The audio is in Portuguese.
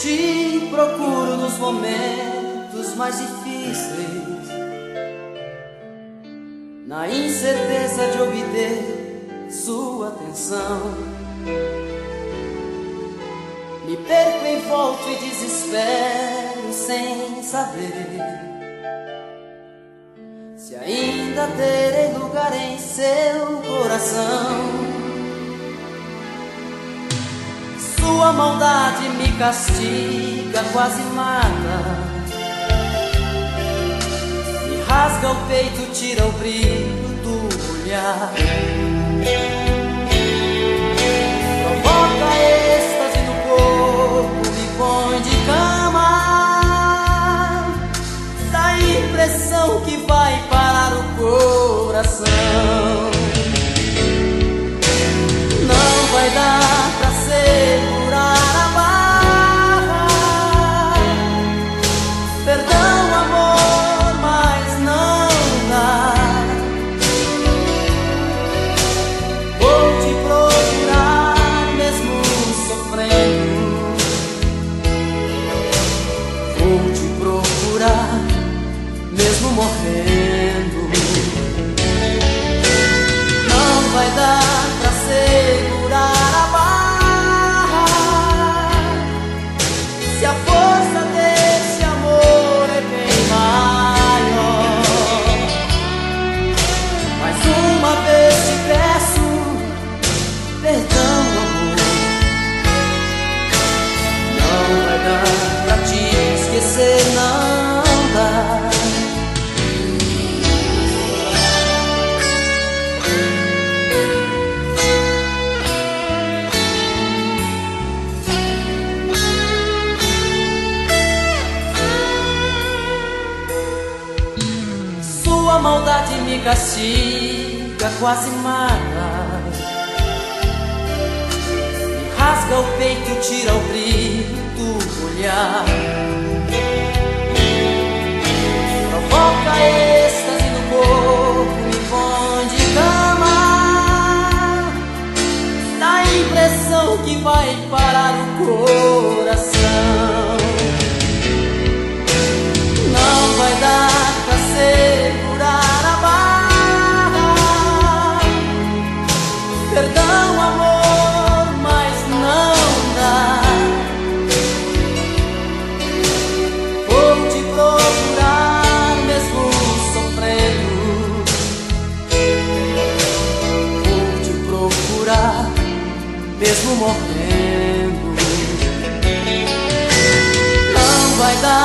te procuro nos momentos mais difíceis, na incerteza de obter sua atenção. Me perco em volta e desespero sem saber se ainda terei lugar em seu coração. Maldade me castiga, quase mata. Me rasga o peito, tira o brilho do olhar. Sua maldade me castiga, quase mata. Me rasga o peito, tira o brilho do olhar. Provoca êxtase no corpo, me põe de cama. Dá a impressão que vai parar o coração. Morrendo. Não vai dar